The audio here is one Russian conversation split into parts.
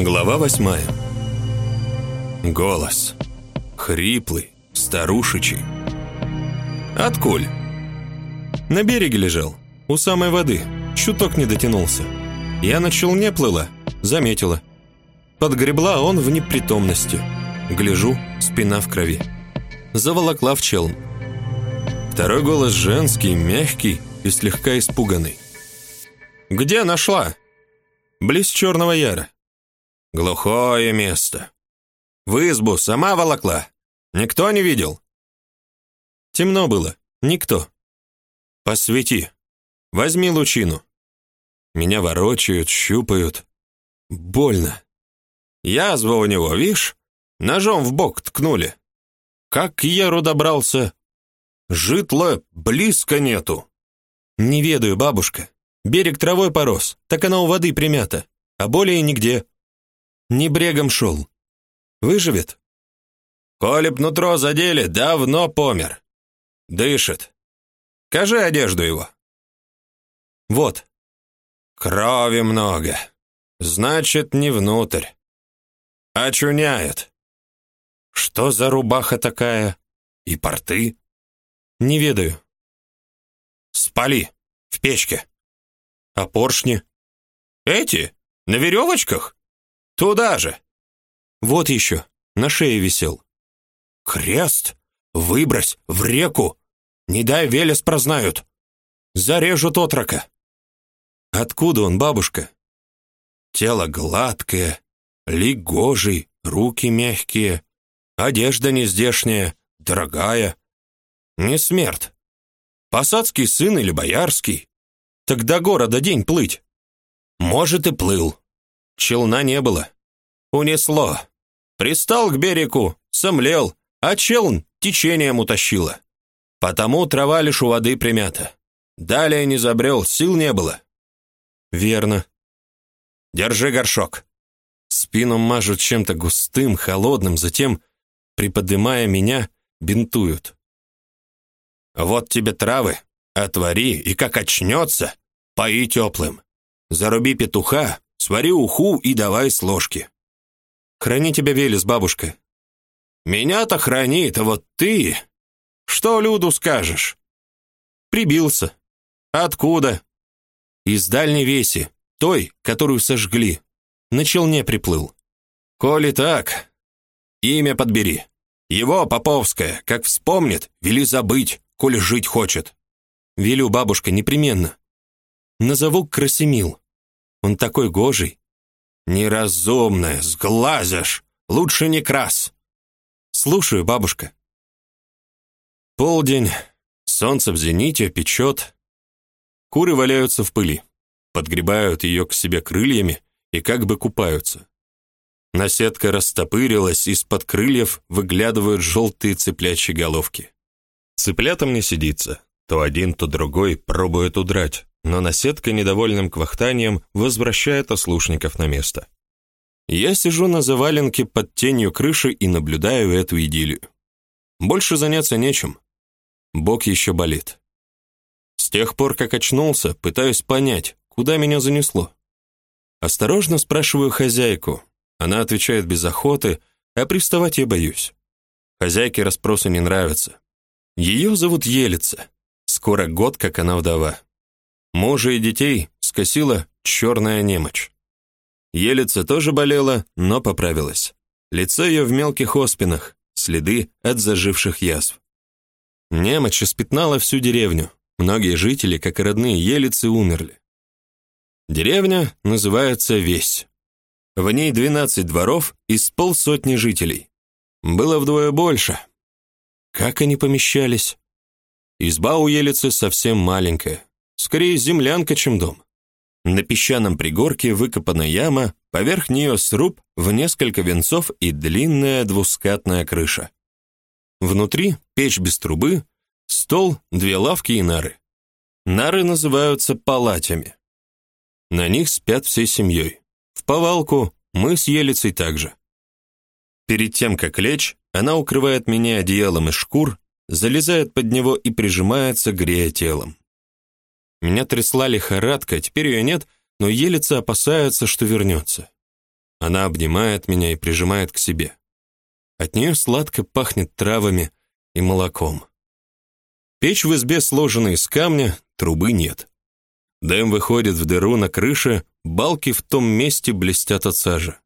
Глава восьмая. Голос. Хриплый, старушечий. Откуль? На береге лежал, у самой воды, чуток не дотянулся. Я на челне плыла, заметила. Подгребла он в непритомности. Гляжу, спина в крови. Заволокла в челн. Второй голос женский, мягкий и слегка испуганный. «Где нашла?» «Близ Черного Яра». «Глухое место. В избу сама волокла? Никто не видел?» Темно было, никто. «Посвети. Возьми лучину». Меня ворочают, щупают. Больно. Язва у него, видишь? Ножом в бок ткнули. Как к Еру добрался? Житла близко нету. Не ведаю, бабушка. Берег травой порос, так она у воды примята, а более нигде. Не брегом шел. Выживет? Коли б нутро задели, давно помер. Дышит. Кажи одежду его. Вот. Крови много. Значит, не внутрь. Очуняет. Что за рубаха такая? И порты? Не ведаю. Спали в печке. А поршни? Эти? На веревочках? Туда же. Вот еще, на шее висел. Крест? Выбрось в реку. Не дай Велес прознают. Зарежут отрока. Откуда он, бабушка? Тело гладкое, лик гожий, руки мягкие, одежда нездешняя, дорогая. Не смерть. Посадский сын или боярский? Так до города день плыть. Может, и плыл. Челна не было. Унесло. Пристал к берегу, сомлел, а челн течением утащило. Потому трава лишь у воды примята. Далее не забрел, сил не было. Верно. Держи горшок. Спину мажут чем-то густым, холодным, затем, приподнимая меня, бинтуют. Вот тебе травы, отвари, и как очнется, пои теплым. Заруби петуха, свари уху и давай с ложки. Храни тебя Велес, бабушка. Меня-то хранит, а вот ты... Что Люду скажешь? Прибился. Откуда? Из дальней веси, той, которую сожгли. На челне приплыл. Коли так, имя подбери. Его Поповское, как вспомнит, вели забыть, коли жить хочет. Велю, бабушка, непременно. Назову Красимил. Он такой гожий. Неразумная, сглазишь. Лучше не крас. Слушаю, бабушка. Полдень, солнце в зените печет. Куры валяются в пыли, подгребают ее к себе крыльями и как бы купаются. Наседка растопырилась, из-под крыльев выглядывают желтые цыплячьи головки. Цыплятам не сидится. То один, то другой пробует удрать, но наседка недовольным квахтанием возвращает ослушников на место. Я сижу на заваленке под тенью крыши и наблюдаю эту идиллию. Больше заняться нечем. Бок еще болит. С тех пор, как очнулся, пытаюсь понять, куда меня занесло. Осторожно спрашиваю хозяйку. Она отвечает без охоты, а приставать я боюсь. Хозяйке расспросы не нравятся. Ее зовут Елица. Скоро год, как она вдова. Мужа и детей скосила черная немочь. Елица тоже болела, но поправилась. Лицо ее в мелких оспинах, следы от заживших язв. Немочь испятнала всю деревню. Многие жители, как и родные елицы, умерли. Деревня называется Весь. В ней 12 дворов из полсотни жителей. Было вдвое больше. Как они помещались? Изба у елицы совсем маленькая, скорее землянка, чем дом. На песчаном пригорке выкопана яма, поверх нее сруб в несколько венцов и длинная двускатная крыша. Внутри печь без трубы, стол, две лавки и нары. Нары называются палатями. На них спят всей семьей. В повалку мы с Елицей также. Перед тем, как лечь, она укрывает меня одеялом из шкур, залезает под него и прижимается, грея телом. Меня трясла лихорадка, теперь ее нет, но Елица опасается, что вернется. Она обнимает меня и прижимает к себе. От нее сладко пахнет травами и молоком. Печь в избе сложена из камня, трубы нет. Дым выходит в дыру на крыше, балки в том месте блестят от сажи.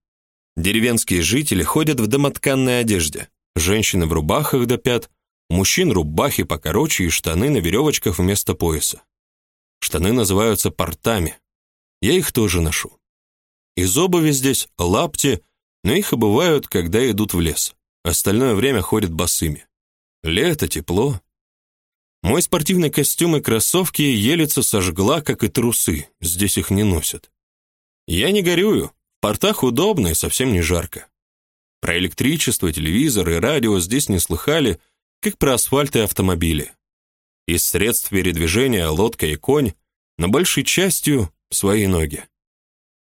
Деревенские жители ходят в домотканной одежде. Женщины в рубахах до пят, мужчин рубахи покороче и штаны на веревочках вместо пояса. Штаны называются портами. Я их тоже ношу. Из обуви здесь лапти, но их обувают, когда идут в лес. Остальное время ходят босыми. Лето, тепло. Мой спортивный костюм и кроссовки елица сожгла, как и трусы. Здесь их не носят. Я не горюю. В портах удобно и совсем не жарко. Про электричество, телевизор и радио здесь не слыхали, как про асфальт и автомобили. Из средств передвижения лодка и конь, но большей частью свои ноги.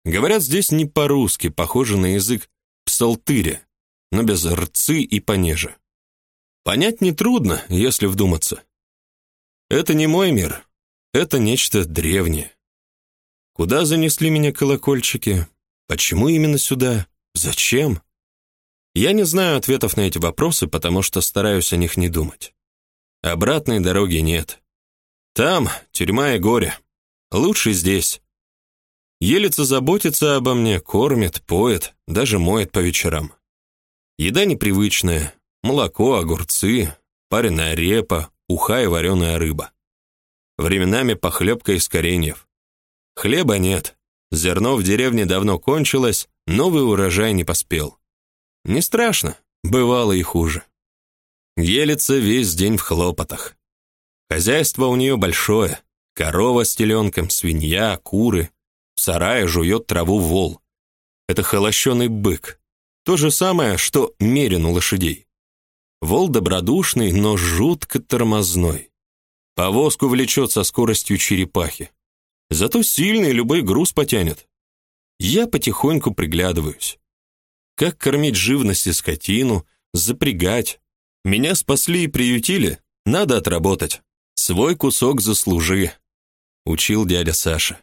Говорят здесь не по-русски, похоже на язык псалтыря, но без рцы и понеже. Понять нетрудно, если вдуматься. Это не мой мир, это нечто древнее. Куда занесли меня колокольчики? Почему именно сюда? Зачем? Я не знаю ответов на эти вопросы, потому что стараюсь о них не думать. Обратной дороги нет. Там тюрьма и горе. Лучше здесь. Елица заботится обо мне, кормит, поет, даже моет по вечерам. Еда непривычная. Молоко, огурцы, пареная репа, уха и вареная рыба. Временами похлебка из кореньев. Хлеба нет. Зерно в деревне давно кончилось, новый урожай не поспел. Не страшно, бывало и хуже. Елица весь день в хлопотах. Хозяйство у нее большое. Корова с теленком, свинья, куры. В сарае жует траву вол. Это холощеный бык. То же самое, что мерин у лошадей. Вол добродушный, но жутко тормозной. Повозку влечет со скоростью черепахи. Зато сильный любой груз потянет. Я потихоньку приглядываюсь. Как кормить живность и скотину, запрягать. Меня спасли и приютили, надо отработать. Свой кусок заслужи, учил дядя Саша.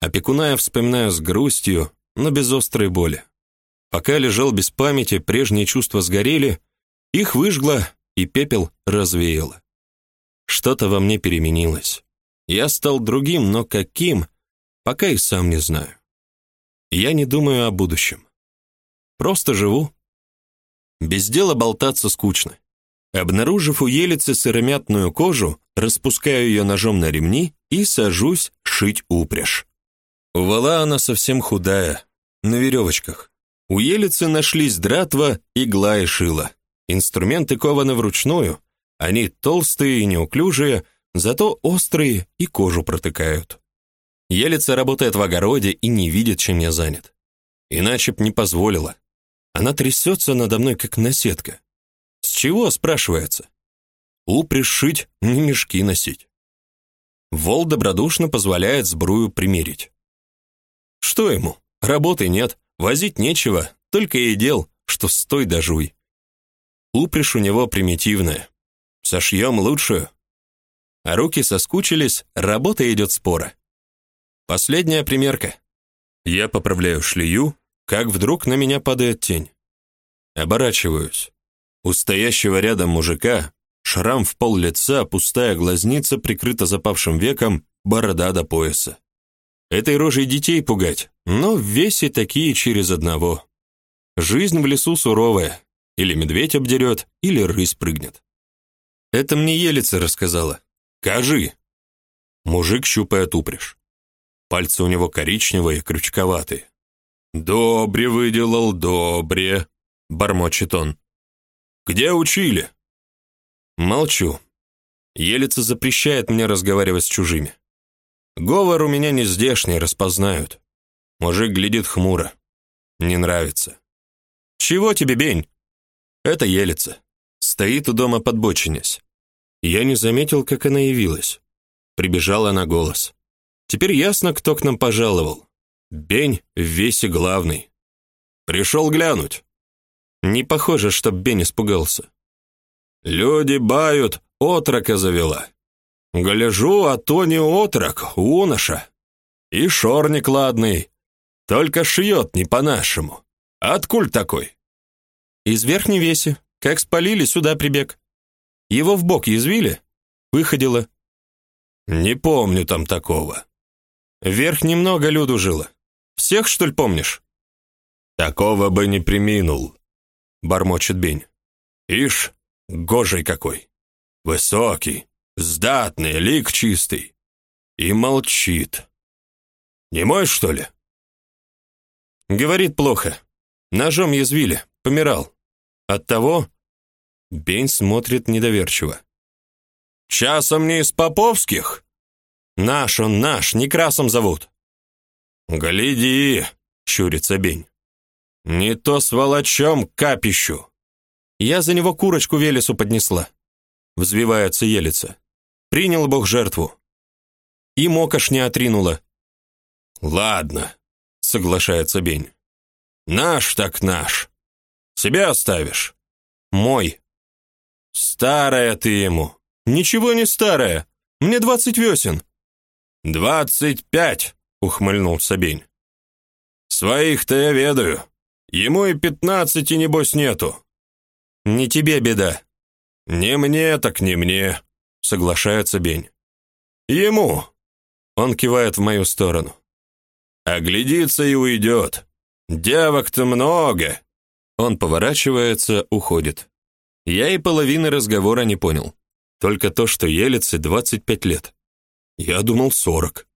Опекуна я вспоминаю с грустью, но без острой боли. Пока лежал без памяти, прежние чувства сгорели, их выжгло, и пепел развеяло. Что-то во мне переменилось. Я стал другим, но каким, пока и сам не знаю. Я не думаю о будущем. Просто живу. Без дела болтаться скучно. Обнаружив у елицы сыромятную кожу, распускаю ее ножом на ремни и сажусь шить упряжь. У вала она совсем худая, на веревочках. У елицы нашлись дратва, игла и шило. Инструменты кованы вручную, они толстые и неуклюжие, зато острые и кожу протыкают. Елица работает в огороде и не видит, чем я занят. Иначе б не позволила. Она трясется надо мной, как наседка. С чего, спрашивается? Упряжь шить, не мешки носить. Вол добродушно позволяет сбрую примерить. Что ему? Работы нет, возить нечего, только и дел, что стой да жуй. Упряжь у него примитивная. Сошьем лучшую. А руки соскучились, работа идет спора. Последняя примерка. Я поправляю шлею, как вдруг на меня падает тень. Оборачиваюсь. У стоящего рядом мужика шрам в пол лица, пустая глазница прикрыта запавшим веком, борода до пояса. Этой рожей детей пугать, но в весе такие через одного. Жизнь в лесу суровая, или медведь обдерет, или рысь прыгнет. Это мне Елица рассказала. Кажи. Мужик щупает упряжь. Пальцы у него коричневые, крючковатые. «Добре выделал, добре», — бормочет он. «Где учили?» Молчу. Елица запрещает мне разговаривать с чужими. Говор у меня не здешний, распознают. Мужик глядит хмуро. Не нравится. «Чего тебе, бень?» Это Елица. Стоит у дома подбочинясь. Я не заметил, как она явилась. Прибежала на голос. Теперь ясно, кто к нам пожаловал. Бень в весе главный. Пришел глянуть. Не похоже, чтоб Бень испугался. Люди бают, отрока завела. Гляжу, а то не отрок, уноша. И шорник ладный. Только шьет не по-нашему. Откуль такой?» «Из Верхней Веси. Как спалили, сюда прибег. Его в бок язвили, выходило». «Не помню там такого». «Вверх немного люду жило. Всех, что ли, помнишь?» «Такого бы не приминул», — бормочет Бень. «Ишь, гожий какой! Высокий, сдатный, лик чистый. И молчит. Не мой, что ли?» Говорит плохо. Ножом язвили, помирал. Оттого Бень смотрит недоверчиво. «Часом не из поповских?» «Наш он, наш, Некрасом зовут». «Гляди!» — щурится Бень. «Не то с волочом капищу!» «Я за него курочку Велесу поднесла», — взвивается Елица. «Принял Бог жертву». И мокаш не отринула. «Ладно», — соглашается Бень. «Наш так наш. Себя оставишь?» «Мой». «Старая ты ему». «Ничего не старая. Мне двадцать весен». «Двадцать пять», — ухмыльнулся Бень. «Своих-то я ведаю. Ему и пятнадцати, небось, нету». «Не тебе беда». «Не мне, так не мне», — соглашается Бень. «Ему». Он кивает в мою сторону. «Оглядится и уйдет. Девок-то много». Он поворачивается, уходит. Я и половины разговора не понял. Только то, что Елице 25 лет. Я думал 40.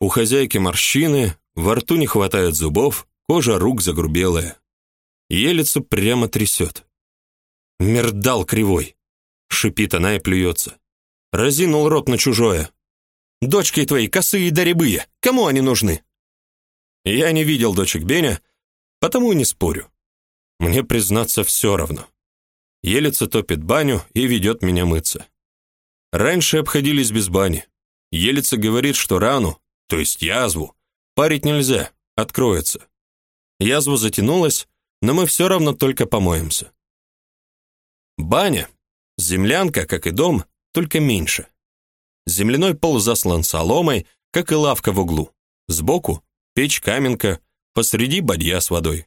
У хозяйки морщины, во рту не хватает зубов, кожа рук загрубелая. Елицу прямо трясет. «Мердал кривой!» — шипит она и плюется. Разинул рот на чужое. «Дочки твои косые да рябые, кому они нужны?» Я не видел дочек Беня, потому и не спорю. Мне, признаться, все равно. Елица топит баню и ведет меня мыться. Раньше обходились без бани. Елица говорит, что рану, то есть язву, парить нельзя, откроется. Язва затянулась, но мы все равно только помоемся. Баня, землянка, как и дом, только меньше. Земляной пол заслан соломой, как и лавка в углу. Сбоку печь-каменка, посреди бадья с водой.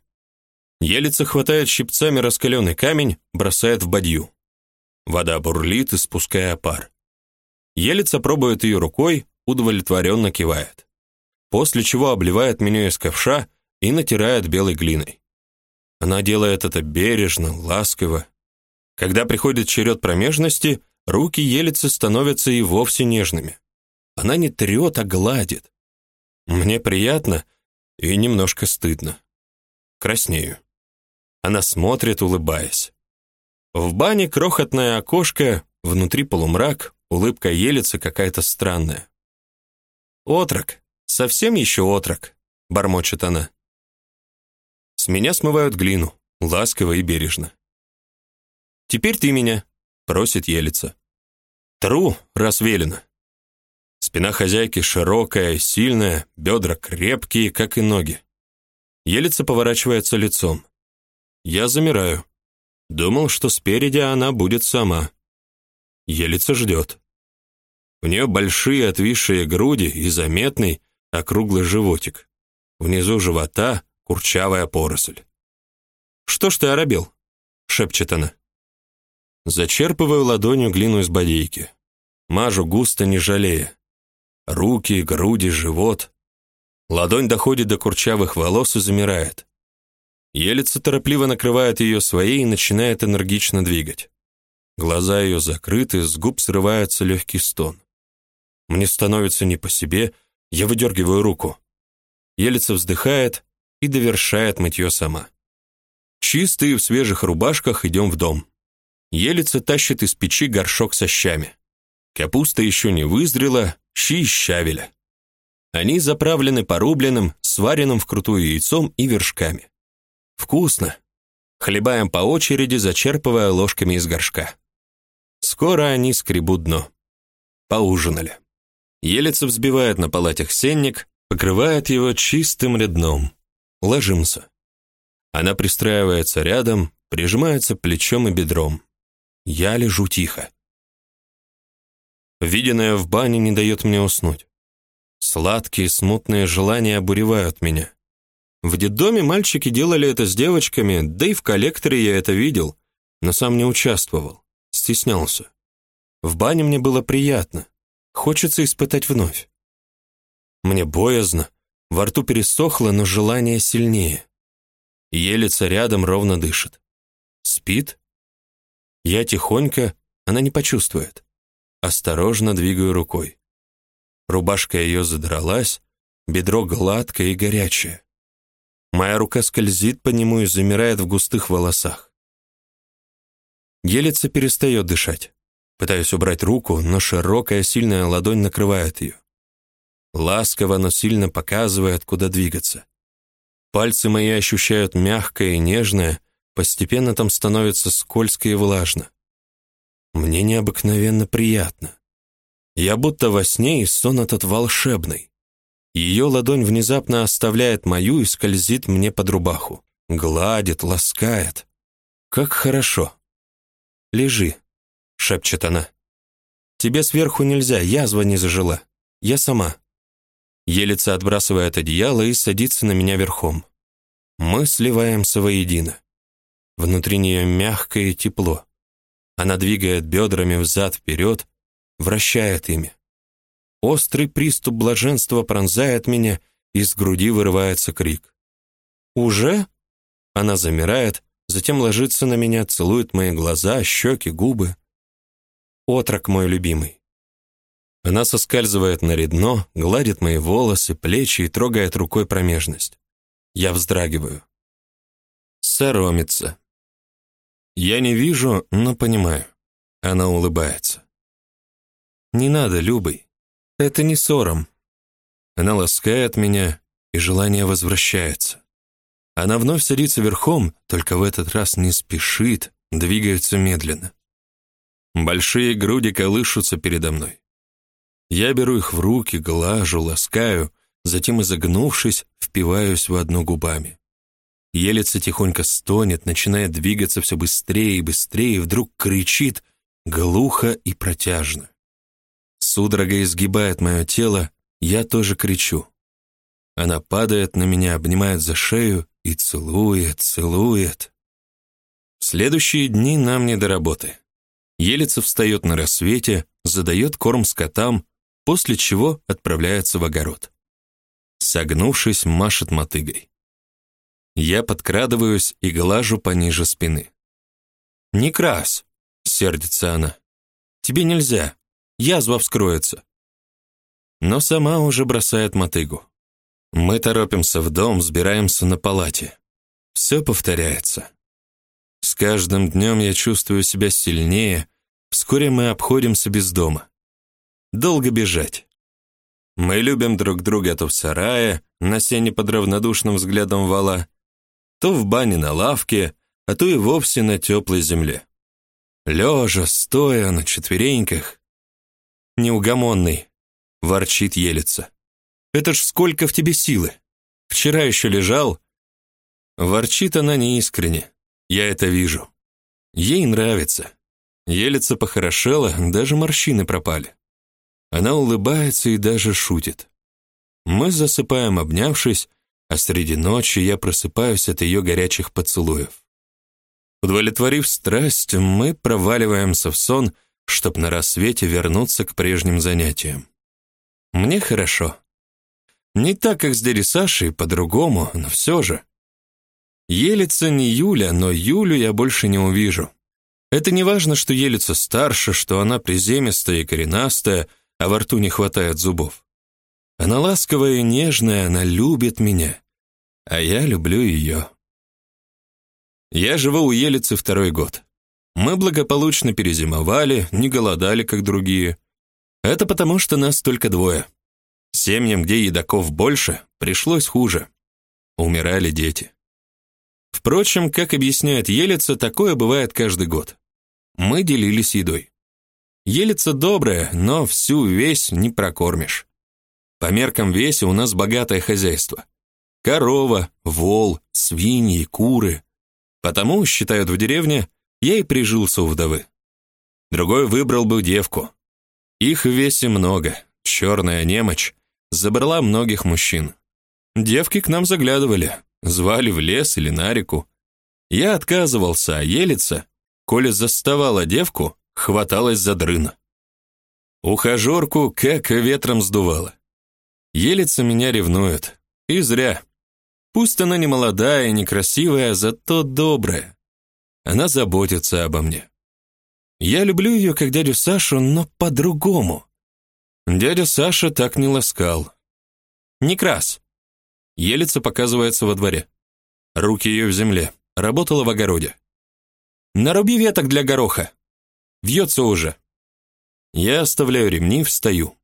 Елица хватает щипцами раскаленный камень, бросает в бадью. Вода бурлит, испуская пар. Елица пробует ее рукой, удовлетворенно кивает. После чего обливает меня из ковша и натирает белой глиной. Она делает это бережно, ласково. Когда приходит черед промежности, руки Елицы становятся и вовсе нежными. Она не трет, а гладит. Мне приятно и немножко стыдно. Краснею. Она смотрит, улыбаясь. В бане крохотное окошко, внутри полумрак, улыбка елица какая-то странная. «Отрок, совсем еще отрок», — бормочет она. С меня смывают глину, ласково и бережно. «Теперь ты меня», — просит елица. «Тру, раз велено». Спина хозяйки широкая, сильная, бедра крепкие, как и ноги. Елица поворачивается лицом. Я замираю. Думал, что спереди она будет сама. Елица ждет. У нее большие отвисшие груди и заметный округлый животик. Внизу живота курчавая поросль. «Что ж ты оробел?» — шепчет она. Зачерпываю ладонью глину из бодейки. Мажу густо, не жалея. Руки, груди, живот. Ладонь доходит до курчавых волос и замирает. Елица торопливо накрывает ее своей и начинает энергично двигать. Глаза ее закрыты, с губ срывается легкий стон. Мне становится не по себе, я выдергиваю руку. Елица вздыхает и довершает мытье сама. Чистые в свежих рубашках идем в дом. Елица тащит из печи горшок со щами. Капуста еще не вызрела, щи щавеля. Они заправлены порубленным, сваренным вкрутую яйцом и вершками. Вкусно. Хлебаем по очереди, зачерпывая ложками из горшка. Скоро они скребут дно. Поужинали. Елица взбивает на палатях сенник, покрывает его чистым рядном. Ложимся. Она пристраивается рядом, прижимается плечом и бедром. Я лежу тихо. Виденное в бане не дает мне уснуть. Сладкие, смутные желания обуревают меня. В детдоме мальчики делали это с девочками, да и в коллекторе я это видел, но сам не участвовал, стеснялся. В бане мне было приятно, хочется испытать вновь. Мне боязно, во рту пересохло, но желание сильнее. Елица рядом ровно дышит. Спит? Я тихонько, она не почувствует. Осторожно двигаю рукой. Рубашка ее задралась, бедро гладкое и горячее. Моя рука скользит по нему и замирает в густых волосах. Елица перестает дышать. Пытаюсь убрать руку, но широкая сильная ладонь накрывает ее. Ласково, но сильно показывает, куда двигаться. Пальцы мои ощущают мягкое и нежное, постепенно там становится скользко и влажно. Мне необыкновенно приятно. Я будто во сне, и сон этот волшебный. Ее ладонь внезапно оставляет мою и скользит мне под рубаху. Гладит, ласкает. Как хорошо. «Лежи», — шепчет она. «Тебе сверху нельзя, язва не зажила. Я сама». Елица отбрасывает одеяло и садится на меня верхом. Мы сливаемся воедино. Внутри нее мягкое тепло. Она двигает бедрами взад-вперед, вращает ими. Острый приступ блаженства пронзает меня, из груди вырывается крик. «Уже?» Она замирает, затем ложится на меня, целует мои глаза, щеки, губы. Отрок мой любимый. Она соскальзывает на редно, гладит мои волосы, плечи и трогает рукой промежность. Я вздрагиваю. Соромится. Я не вижу, но понимаю. Она улыбается. Не надо, Любый. Это не сором. Она ласкает меня, и желание возвращается. Она вновь садится верхом, только в этот раз не спешит, двигается медленно. Большие груди колышутся передо мной. Я беру их в руки, глажу, ласкаю, затем, изогнувшись, впиваюсь в одно губами. Елица тихонько стонет, начинает двигаться все быстрее и быстрее, и вдруг кричит глухо и протяжно. Судорога изгибает мое тело, я тоже кричу. Она падает на меня, обнимает за шею и целует, целует. Следующие дни нам не до работы. Елица встает на рассвете, задает корм скотам, после чего отправляется в огород. Согнувшись, машет мотыгой. Я подкрадываюсь и глажу пониже спины. «Не крас!» — сердится она. «Тебе нельзя, язва вскроется». Но сама уже бросает мотыгу. Мы торопимся в дом, сбираемся на палате. Все повторяется. Каждым днем я чувствую себя сильнее, вскоре мы обходимся без дома. Долго бежать. Мы любим друг друга то в сарае, на сене под равнодушным взглядом вала, то в бане на лавке, а то и вовсе на теплой земле. Лежа, стоя на четвереньках. Неугомонный, ворчит елица. Это ж сколько в тебе силы. Вчера еще лежал. Ворчит она неискренне. Я это вижу. Ей нравится. Елица похорошела, даже морщины пропали. Она улыбается и даже шутит. Мы засыпаем, обнявшись, а среди ночи я просыпаюсь от ее горячих поцелуев. Удовлетворив страсть, мы проваливаемся в сон, чтоб на рассвете вернуться к прежним занятиям. Мне хорошо. Не так, как с Дери Сашей, по-другому, но все же. Елица не Юля, но Юлю я больше не увижу. Это не важно, что Елица старше, что она приземистая и коренастая, а во рту не хватает зубов. Она ласковая и нежная, она любит меня, а я люблю ее. Я живу у Елицы второй год. Мы благополучно перезимовали, не голодали, как другие. Это потому, что нас только двое. Семьям, где едоков больше, пришлось хуже. Умирали дети. Впрочем, как объясняет Елица, такое бывает каждый год. Мы делились едой. Елица добрая, но всю весь не прокормишь. По меркам веси у нас богатое хозяйство. Корова, вол, свиньи, куры. Потому, считают в деревне, я и прижился у вдовы. Другой выбрал бы девку. Их в весе много, черная немочь, забрала многих мужчин. Девки к нам заглядывали, звали в лес или на реку. Я отказывался, а Елица, коли заставала девку, хваталась за дрына. Ухажерку как ветром сдувало. Елица меня ревнует. И зря. Пусть она не молодая и не красивая, зато добрая. Она заботится обо мне. Я люблю ее как дядю Сашу, но по-другому. Дядя Саша так не ласкал. Некрас. Елица показывается во дворе. Руки ее в земле. Работала в огороде. Наруби веток для гороха. Вьется уже. Я оставляю ремни, встаю.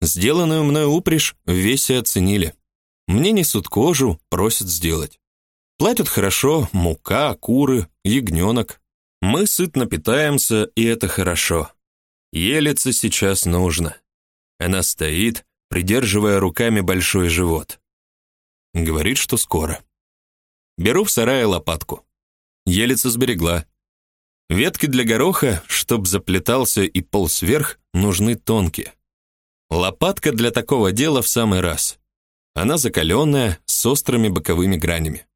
Сделанную мной упряжь в весе оценили. Мне несут кожу, просят сделать. Платят хорошо, мука, куры, ягненок. Мы сытно питаемся, и это хорошо. Елице сейчас нужно. Она стоит, придерживая руками большой живот. Говорит, что скоро. Беру в сарае лопатку. Елица сберегла. Ветки для гороха, чтоб заплетался и полз вверх, нужны тонкие. Лопатка для такого дела в самый раз. Она закаленная, с острыми боковыми гранями.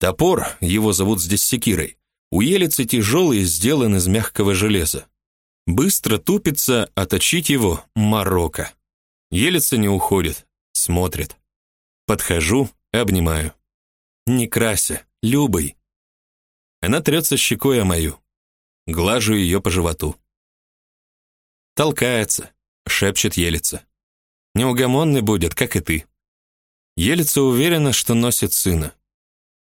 Топор, его зовут здесь секирой, у елицы тяжелый, сделан из мягкого железа. Быстро тупится, а его – морока. Елица не уходит, смотрит. Подхожу, обнимаю. Не крася, Любой. Она трется щекой о мою. Глажу ее по животу. Толкается, шепчет Елица. Неугомонный будет, как и ты. Елица уверена, что носит сына.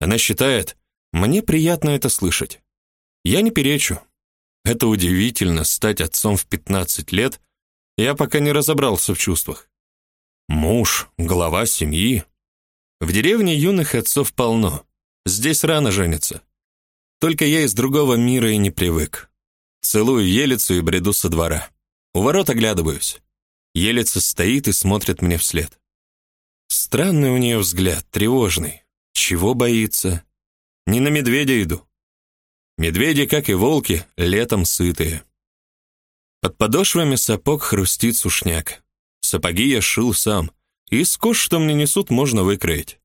Она считает, мне приятно это слышать. Я не перечу. Это удивительно стать отцом в 15 лет. Я пока не разобрался в чувствах. Муж, глава семьи. В деревне юных отцов полно. Здесь рано женятся. Только я из другого мира и не привык. Целую Елицу и бреду со двора. У ворот оглядываюсь. Елица стоит и смотрит мне вслед. Странный у нее взгляд, тревожный. Чего боится? Не на медведя иду. Медведи, как и волки, летом сытые. Под подошвами сапог хрустит сушняк. Сапоги я шил сам, и скос, что мне несут, можно выкроить.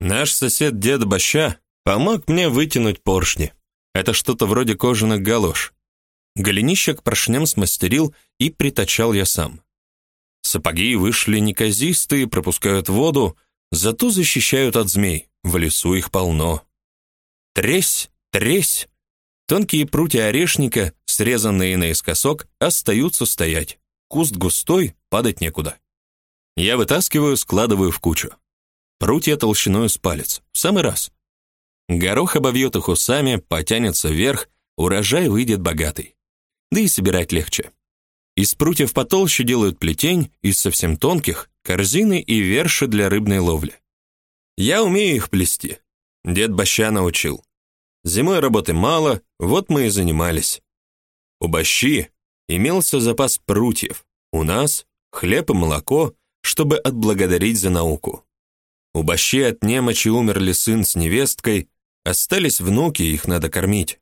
Наш сосед дед Баща помог мне вытянуть поршни. Это что-то вроде кожаных галош. Голенище к поршням смастерил и притачал я сам. Сапоги вышли неказистые, пропускают воду, зато защищают от змей. В лесу их полно. Тресь, тресь. Тонкие прутья орешника, срезанные наискосок, остаются стоять. Куст густой, падать некуда. Я вытаскиваю, складываю в кучу. Прутья толщиной с палец, в самый раз. Горох обовьет их усами, потянется вверх, урожай выйдет богатый. Да и собирать легче. Из прутьев потолще делают плетень, из совсем тонких — корзины и верши для рыбной ловли. Я умею их плести. Дед Баща научил. Зимой работы мало, вот мы и занимались. У Бащи имелся запас прутьев, у нас — хлеб и молоко, чтобы отблагодарить за науку. У Бащи от немочи умерли сын с невесткой, остались внуки, их надо кормить.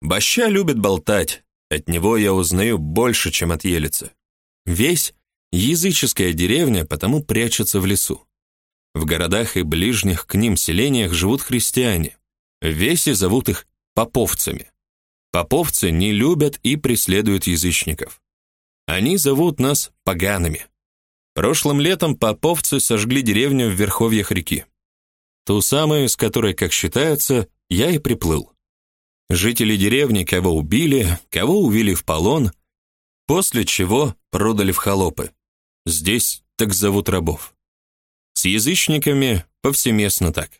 Баща любит болтать, от него я узнаю больше, чем от Елицы. Весь языческая деревня потому прячется в лесу. В городах и ближних к ним селениях живут христиане. В Весе зовут их поповцами. Поповцы не любят и преследуют язычников. Они зовут нас погаными. Прошлым летом поповцы сожгли деревню в верховьях реки. Ту самую, с которой, как считается, я и приплыл. Жители деревни кого убили, кого увели в полон, после чего продали в холопы. Здесь так зовут рабов. С язычниками повсеместно так.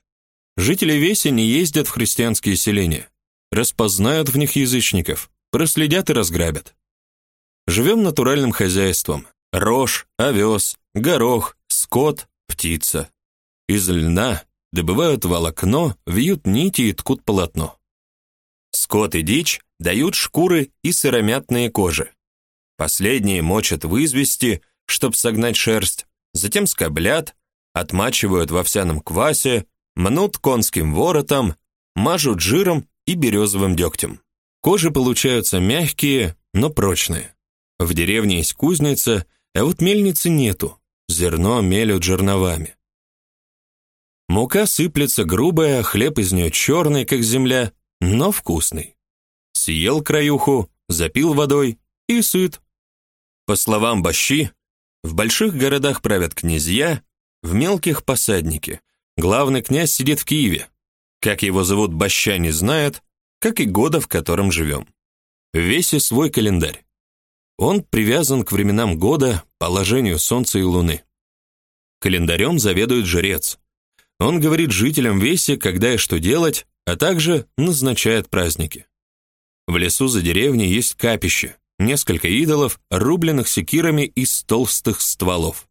Жители Веси не ездят в христианские селения, распознают в них язычников, проследят и разграбят. Живем натуральным хозяйством. Рожь, овес, горох, скот, птица. Из льна добывают волокно, вьют нити и ткут полотно. Скот и дичь дают шкуры и сыромятные кожи. Последние мочат в извести, чтоб согнать шерсть, затем скоблят, отмачивают в овсяном квасе, мнут конским воротом, мажут жиром и березовым дегтем. Кожи получаются мягкие, но прочные. В деревне есть кузница, а вот мельницы нету. Зерно мелют жерновами. Мука сыплется грубая, хлеб из нее черный, как земля, но вкусный. Съел краюху, запил водой и сыт. По словам Бащи, в больших городах правят князья, в мелких посадники. Главный князь сидит в Киеве. Как его зовут, Баща не знает, как и года, в котором живем. Весе свой календарь. Он привязан к временам года, положению солнца и луны. Календарем заведует жрец. Он говорит жителям Веси, когда и что делать, а также назначает праздники. В лесу за деревней есть капище, несколько идолов, рубленных секирами из толстых стволов.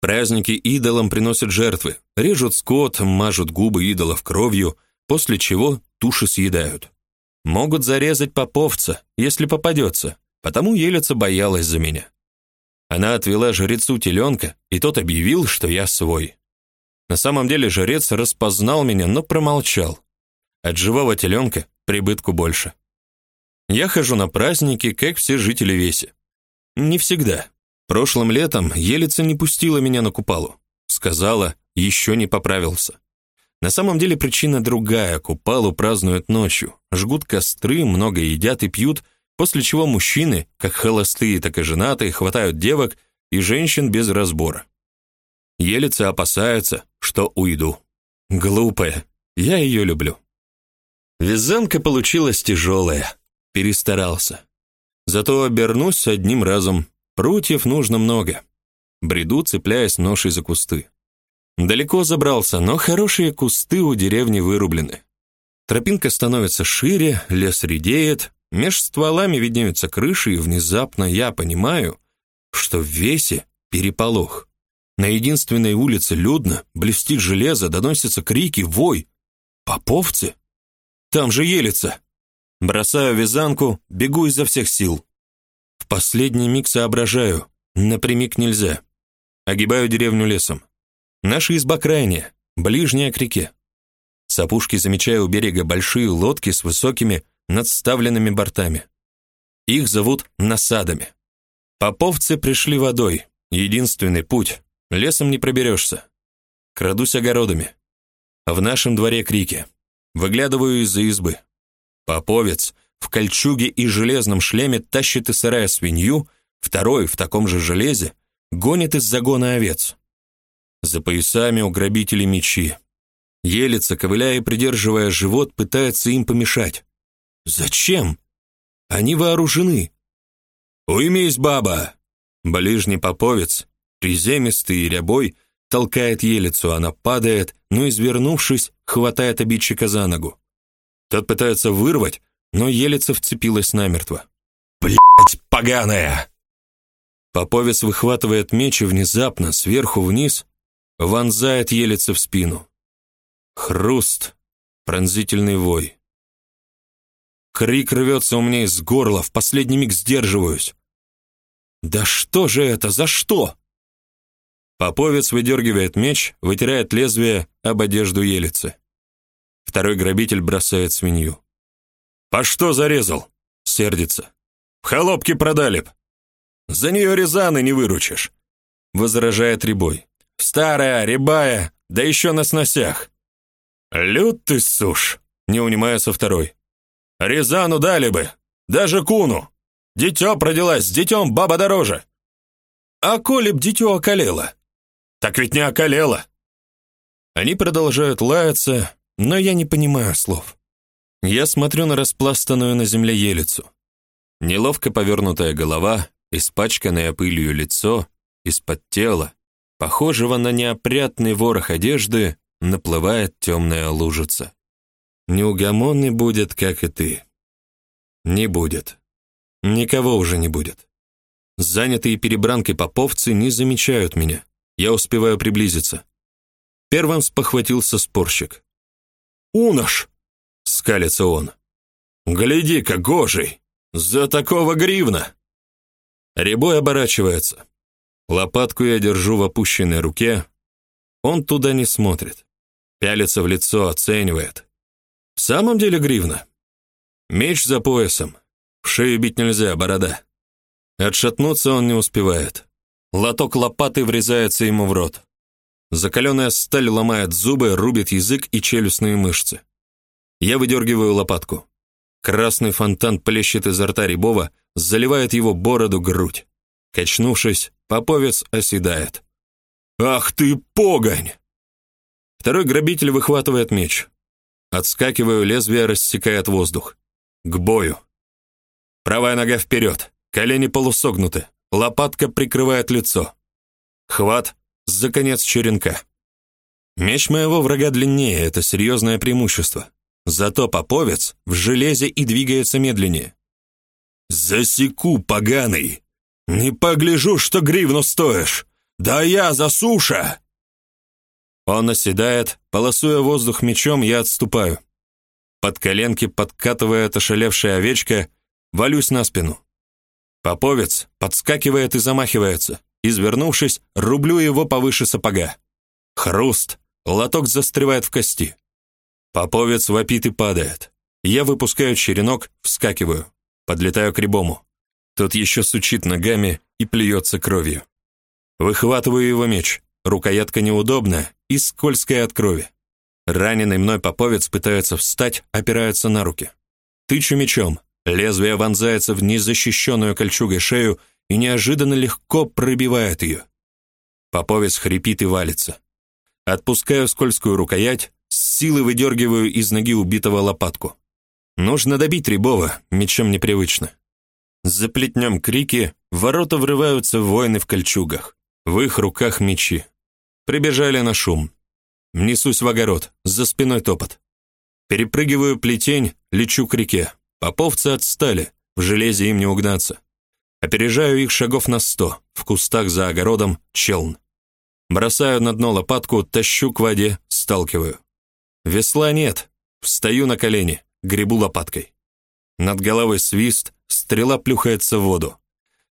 Праздники идолам приносят жертвы, режут скот, мажут губы идолов кровью, после чего туши съедают. Могут зарезать поповца, если попадется, потому Елица боялась за меня. Она отвела жрецу теленка, и тот объявил, что я свой. На самом деле жрец распознал меня, но промолчал. От живого теленка прибытку больше. Я хожу на праздники, как все жители Веси. Не всегда. Прошлым летом Елица не пустила меня на купалу. Сказала, еще не поправился. На самом деле причина другая. Купалу празднуют ночью, жгут костры, много едят и пьют, после чего мужчины, как холостые, так и женатые, хватают девок и женщин без разбора. Елица опасается, что уйду. Глупая. Я ее люблю. Вязанка получилась тяжелая. Перестарался. Зато обернусь одним разом. Прутьев нужно много. Бреду, цепляясь ношей за кусты. Далеко забрался, но хорошие кусты у деревни вырублены. Тропинка становится шире, лес редеет, меж стволами виднеются крыши, и внезапно я понимаю, что в весе переполох. На единственной улице людно, блестит железо, доносятся крики, вой. Поповцы? Там же елица. Бросаю вязанку, бегу изо всех сил. В последний миг соображаю, напрямик нельзя. Огибаю деревню лесом. Наша изба крайняя, ближняя к реке. С опушки замечаю у берега большие лодки с высокими надставленными бортами. Их зовут насадами. Поповцы пришли водой, единственный путь, лесом не проберешься. Крадусь огородами. В нашем дворе крики. Выглядываю из-за избы. Поповец в кольчуге и железном шлеме тащит из сарая свинью, второй в таком же железе гонит из загона овец. За поясами у грабителей мечи. Елица, ковыляя и придерживая живот, пытается им помешать. Зачем? Они вооружены. Уймись, баба. Ближний поповец, приземистый и рябой, толкает елицу, она падает, но извернувшись, хватает обидчика за ногу. Тот пытается вырвать, но елица вцепилась намертво. Блять, поганая. Поповец выхватывает меч и внезапно сверху вниз вонзает елица в спину. Хруст, пронзительный вой. Крик рвется у меня из горла, в последний миг сдерживаюсь. Да что же это, за что? Поповец выдергивает меч, вытирает лезвие об одежду елицы. Второй грабитель бросает свинью. «По что зарезал?» — сердится. «В холопке продали б. За нее Рязаны не выручишь», — возражает Рябой. «Старая, рябая, да еще на сносях». «Лют ты, суш!» — не унимается второй. Рязану дали бы, даже куну. Дитё продилась, с детем баба дороже. А коли б дитё околело? Так ведь не околело. Они продолжают лаяться, но я не понимаю слов. Я смотрю на распластанную на земле елицу. Неловко повернутая голова, испачканное пылью лицо, из-под тела, похожего на неопрятный ворох одежды, наплывает темная лужица. Неугомонный будет, как и ты. Не будет. Никого уже не будет. Занятые перебранкой поповцы не замечают меня. Я успеваю приблизиться. Первым спохватился спорщик. «Унош!» — скалится он. «Гляди-ка, гожий! За такого гривна!» Рябой оборачивается. Лопатку я держу в опущенной руке. Он туда не смотрит. Пялится в лицо, оценивает. В самом деле гривна. Меч за поясом. В шею бить нельзя, борода. Отшатнуться он не успевает. Лоток лопаты врезается ему в рот. Закаленная сталь ломает зубы, рубит язык и челюстные мышцы. Я выдергиваю лопатку. Красный фонтан плещет изо рта Рябова, заливает его бороду, грудь. Качнувшись, поповец оседает. «Ах ты, погонь!» Второй грабитель выхватывает меч. Отскакиваю, лезвие рассекает воздух. К бою. Правая нога вперед, колени полусогнуты, лопатка прикрывает лицо. Хват за конец черенка. Меч моего врага длиннее, это серьезное преимущество. Зато поповец в железе и двигается медленнее. «Засеку, поганый! Не погляжу, что гривну стоишь! Да я за суша!» Он оседает, полосуя воздух мечом, я отступаю. Под коленки подкатывает ошалевшая овечка, валюсь на спину. Поповец подскакивает и замахивается. Извернувшись, рублю его повыше сапога. Хруст, лоток застревает в кости. Поповец вопит и падает. Я выпускаю черенок, вскакиваю, подлетаю к рябому. Тот еще сучит ногами и плюется кровью. Выхватываю его меч. Рукоятка неудобная и скользкая от крови. Раненый мной поповец пытается встать, опирается на руки. Тычу мечом. Лезвие вонзается в незащищенную кольчугой шею и неожиданно легко пробивает ее. Поповец хрипит и валится. Отпускаю скользкую рукоять, с силой выдергиваю из ноги убитого лопатку. Нужно добить Рябова, мечом непривычно. За плетнем крики, ворота врываются воины в кольчугах. В их руках мечи. Прибежали на шум. Несусь в огород, за спиной топот. Перепрыгиваю плетень, лечу к реке. Поповцы отстали, в железе им не угнаться. Опережаю их шагов на сто, в кустах за огородом челн. Бросаю на дно лопатку, тащу к воде, сталкиваю. Весла нет. Встаю на колени, гребу лопаткой. Над головой свист, стрела плюхается в воду.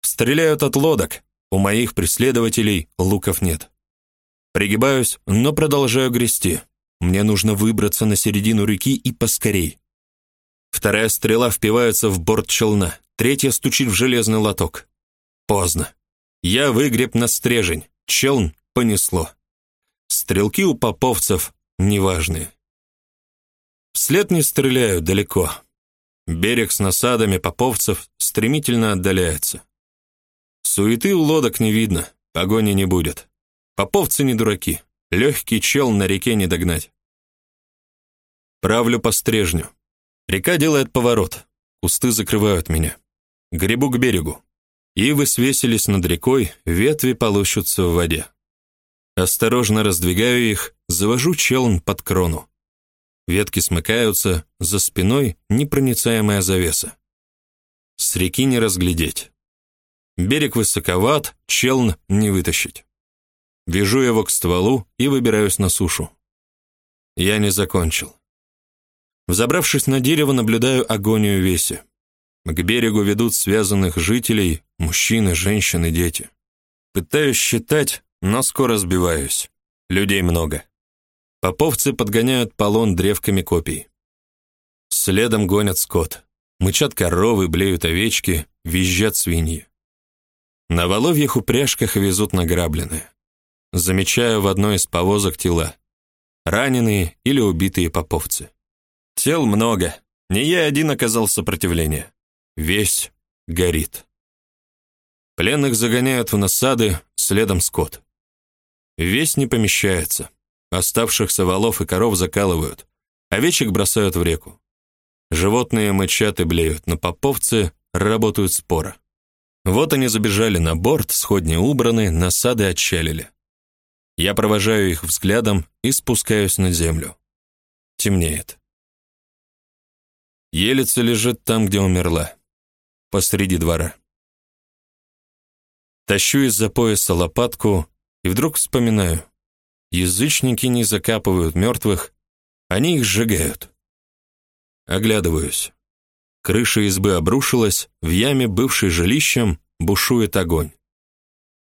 Стреляют от лодок. У моих преследователей луков нет. Пригибаюсь, но продолжаю грести. Мне нужно выбраться на середину реки и поскорей. Вторая стрела впивается в борт челна, третья стучит в железный лоток. Поздно. Я выгреб на стрежень, челн понесло. Стрелки у поповцев неважные. Вслед не стреляю далеко. Берег с насадами поповцев стремительно отдаляется. Суеты у лодок не видно, погони не будет. Поповцы не дураки, легкий чел на реке не догнать. Правлю по стрежню. Река делает поворот, кусты закрывают меня. Гребу к берегу. Ивы свесились над рекой, ветви полощутся в воде. Осторожно раздвигаю их, завожу челн под крону. Ветки смыкаются, за спиной непроницаемая завеса. С реки не разглядеть. Берег высоковат, челн не вытащить. Вяжу его к стволу и выбираюсь на сушу. Я не закончил. Взобравшись на дерево, наблюдаю агонию веси. К берегу ведут связанных жителей, мужчины, женщины, дети. Пытаюсь считать, но скоро сбиваюсь. Людей много. Поповцы подгоняют полон древками копий. Следом гонят скот. Мычат коровы, блеют овечки, визжат свиньи. На воловьих упряжках везут награбленное. Замечаю в одной из повозок тела. Раненые или убитые поповцы. Тел много. Не я один оказал сопротивление. Весь горит. Пленных загоняют в насады, следом скот. Весь не помещается. Оставшихся волов и коров закалывают, овечек бросают в реку. Животные мычат и блеют, но поповцы работают споро. Вот они забежали на борт, сходни убраны, насады отчалили. Я провожаю их взглядом и спускаюсь на землю. Темнеет. Елица лежит там, где умерла, посреди двора. Тащу из-за пояса лопатку и вдруг вспоминаю. Язычники не закапывают мертвых, они их сжигают. Оглядываюсь. Крыша избы обрушилась, в яме, бывшей жилищем, бушует огонь.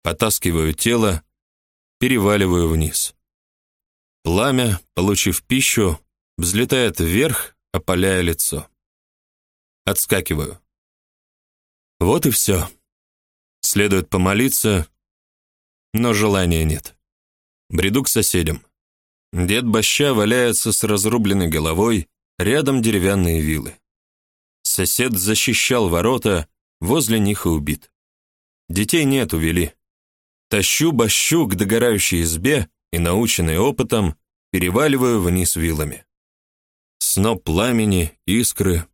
Потаскиваю тело, переваливаю вниз. Пламя, получив пищу, взлетает вверх, опаляя лицо. Отскакиваю. Вот и все. Следует помолиться, но желания нет. Бреду к соседям. Дед Баща валяется с разрубленной головой, рядом деревянные вилы. Сосед защищал ворота, возле них и убит. Детей нет, увели. Тащу Бащу к догорающей избе и, наученный опытом, переваливаю вниз вилами. Сноп пламени, искры.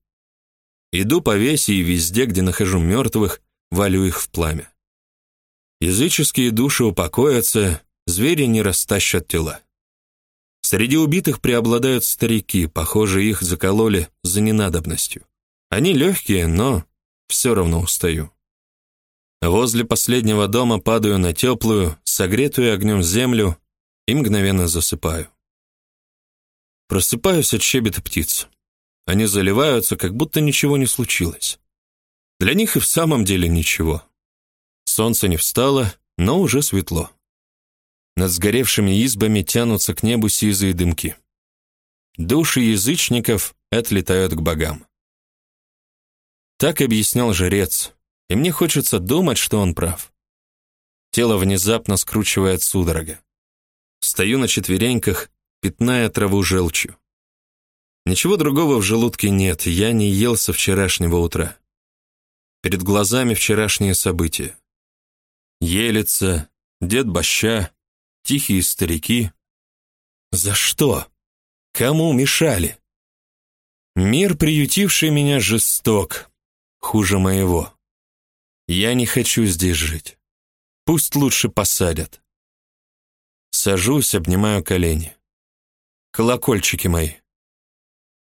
Иду по весе и везде, где нахожу мертвых, валю их в пламя. Языческие души упокоятся, звери не растащат тела. Среди убитых преобладают старики, похоже, их закололи за ненадобностью. Они легкие, но все равно устаю. Возле последнего дома падаю на теплую, согретую огнем землю и мгновенно засыпаю. Просыпаюсь от щебета птиц. Они заливаются, как будто ничего не случилось. Для них и в самом деле ничего. Солнце не встало, но уже светло. Над сгоревшими избами тянутся к небу сизые дымки. Души язычников отлетают к богам. Так объяснял жрец, и мне хочется думать, что он прав. Тело внезапно скручивает судорога. Стою на четвереньках, пятная траву желчью. Ничего другого в желудке нет, я не ел со вчерашнего утра. Перед глазами вчерашние события. Елица, дед Баща, тихие старики. За что? Кому мешали? Мир, приютивший меня, жесток, хуже моего. Я не хочу здесь жить. Пусть лучше посадят. Сажусь, обнимаю колени. Колокольчики мои.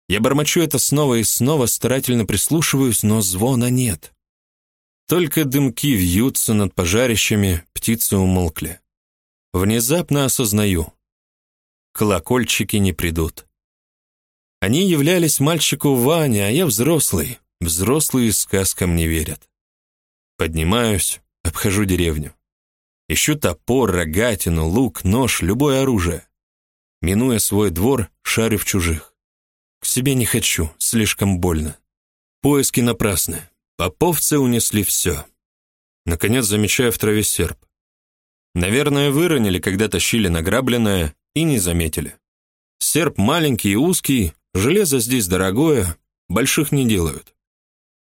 Я бормочу это снова и снова, старательно прислушиваюсь, но звона нет. Только дымки вьются над пожарищами, птицы умолкли. Внезапно осознаю. Колокольчики не придут. Они являлись мальчику Ване, а я взрослый. Взрослые сказкам не верят. Поднимаюсь, обхожу деревню. Ищу топор, рогатину, лук, нож, любое оружие. Минуя свой двор, шарю в чужих. К себе не хочу, слишком больно. Поиски напрасны. Поповцы унесли все. Наконец замечаю в траве серп. Наверное, выронили, когда тащили награбленное, и не заметили. Серп маленький и узкий, железо здесь дорогое, больших не делают.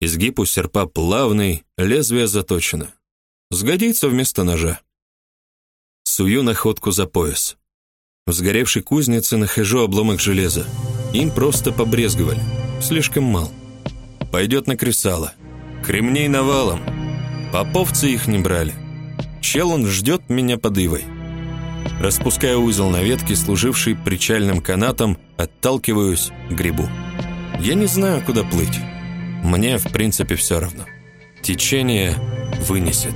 Изгиб у серпа плавный, лезвие заточено. Сгодится вместо ножа. Сую находку за пояс. В сгоревшей кузнице нахожу обломок железа. Им просто побрезговали. Слишком мал. Пойдет на кресало. Кремней навалом. Поповцы их не брали. Челлен ждет меня под ивой. Распускаю узел на ветке, служивший причальным канатом, отталкиваюсь, грибу. Я не знаю, куда плыть. Мне, в принципе, все равно. Течение вынесет.